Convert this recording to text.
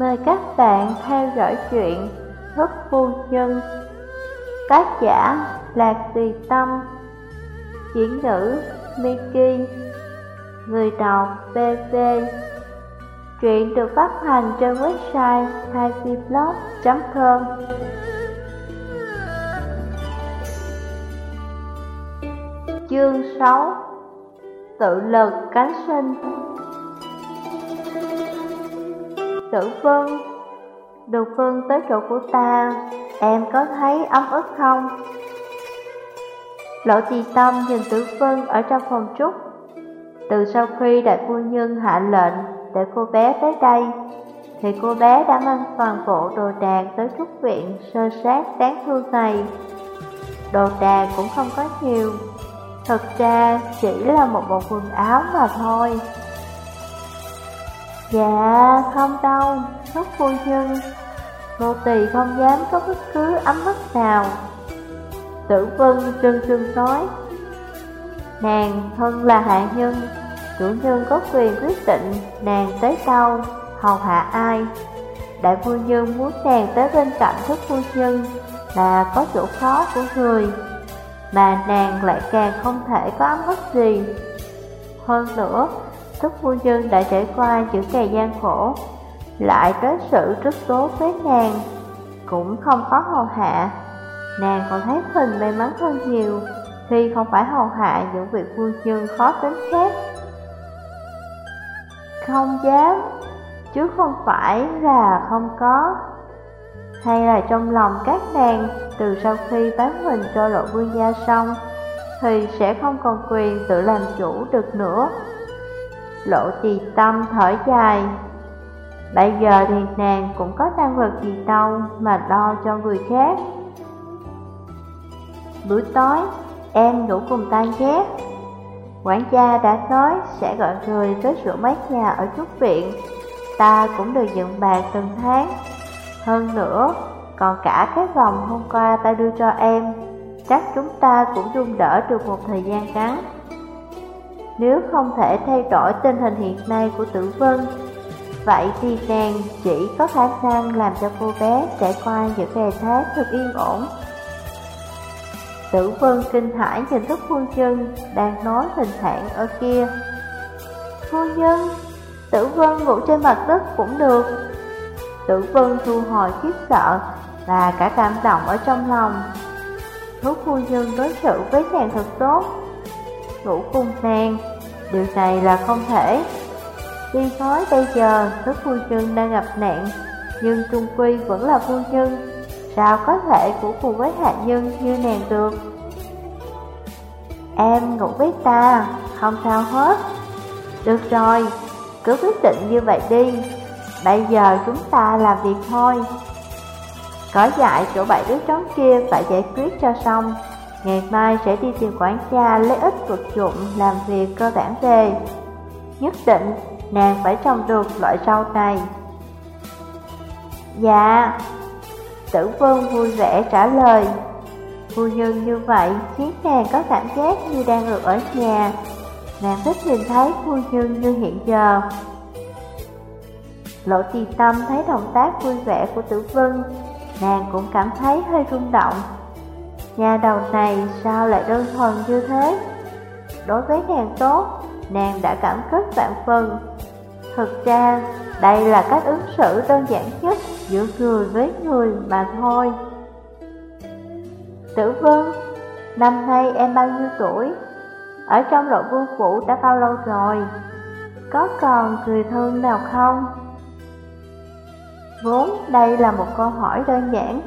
Mời các bạn theo dõi chuyện Thức Phu Nhân. Tác giả Lạc Tùy Tâm. Diễn nữ Miki. Người đọc BV Truyện được phát hành trên website thaiviblog.com Chương 6 Tự lực cánh sinh. Tử Vân. Đồ Vân tới chỗ của ta, Em có thấy ấm ức không? Lộ Tì tâm nhìn Tử Vân ở trong phòng trúc. Từ sau khi đại phu nhân hạ lệnh để cô bé tới đây, Thì cô bé đã mang toàn bộ đồ đạc tới trúc viện sơ sát đáng thương này. Đồ đạc cũng không có nhiều, Thật ra chỉ là một bộ quần áo mà thôi. Dạ, không đâu, thúc phu nhân Nô tỳ không dám có bất cứ ấm ức nào. Tử vân trân trương nói Nàng thân là hạ nhân Chủ nhân có quyền quyết định nàng tới đâu, hầu hạ ai. Đại phu nhân muốn nàng tới bên cạnh thất phu nhân Là có chỗ khó của người Mà nàng lại càng không thể có ấm ức gì. Hơn nữa Thức phu nhân đã trải qua những ngày gian khổ, Lại đối xử rất tốt với nàng Cũng không có hầu hạ. Nàng còn thấy mình may mắn hơn nhiều Khi không phải hầu hạ những vị phu nhân khó tính khác. Không dám, Chứ không phải là không có. Hay là trong lòng các nàng, Từ sau khi bán mình cho lộ vương gia xong, Thì sẽ không còn quyền tự làm chủ được nữa. Lộ trì tâm thở dài. Bây giờ thì nàng cũng có năng lực gì đâu mà lo cho người khác. Buổi tối, em ngủ cùng ta ghét Quản gia đã nói sẽ gọi người tới sửa mát nhà ở trúc viện. Ta cũng được dựng bàn từng tháng. Hơn nữa, còn cả cái vòng hôm qua ta đưa cho em. Chắc chúng ta cũng dung đỡ được một thời gian ngắn nếu không thể thay đổi tình hình hiện nay của tử vân Vậy thì nàng chỉ có khả năng làm cho cô bé trải qua những ngày tháng thật yên ổn. Tử vân kinh hãi nhìn thức phu nhân đang nói hình thản ở kia. Phu nhân, tử vân ngủ trên mặt đất cũng được. Tử vân thu hồi khiếp sợ và cả cảm động ở trong lòng. Thuốc phu nhân đối xử với nàng thật tốt ngủ cung nàng. Điều này là không thể. Tuy nói bây giờ thức phu nhân đang gặp nạn Nhưng Trung Quy vẫn là phu nhân. Sao có thể ngủ cùng với hạ nhân như nàng được? Em ngủ với ta, không sao hết. Được rồi, cứ quyết định như vậy đi. Bây giờ chúng ta làm việc thôi. Có dạy chỗ bảy đứa trống kia phải giải quyết cho xong. Ngày mai sẽ đi tìm quản gia lấy ít vật dụng làm việc cơ bản về. Nhất định, nàng phải trồng được loại rau này. Dạ. Tử Vân vui vẻ trả lời. Phu nhân như vậy khiến nàng có cảm giác như đang được ở nhà. Nàng thích nhìn thấy phu nhân như hiện giờ. Lộ trì tâm thấy động tác vui vẻ của tử vân, Nàng cũng cảm thấy hơi rung động. Nhà đầu này sao lại đơn thuần như thế? Đối với nàng tốt, nàng đã cảm kích vạn phần. Thực ra, đây là cách ứng xử đơn giản nhất giữa người với người mà thôi. Tử Vân, năm nay em bao nhiêu tuổi? Ở trong lộ vương phủ đã bao lâu rồi? Có còn người thân nào không? Vốn đây là một câu hỏi đơn giản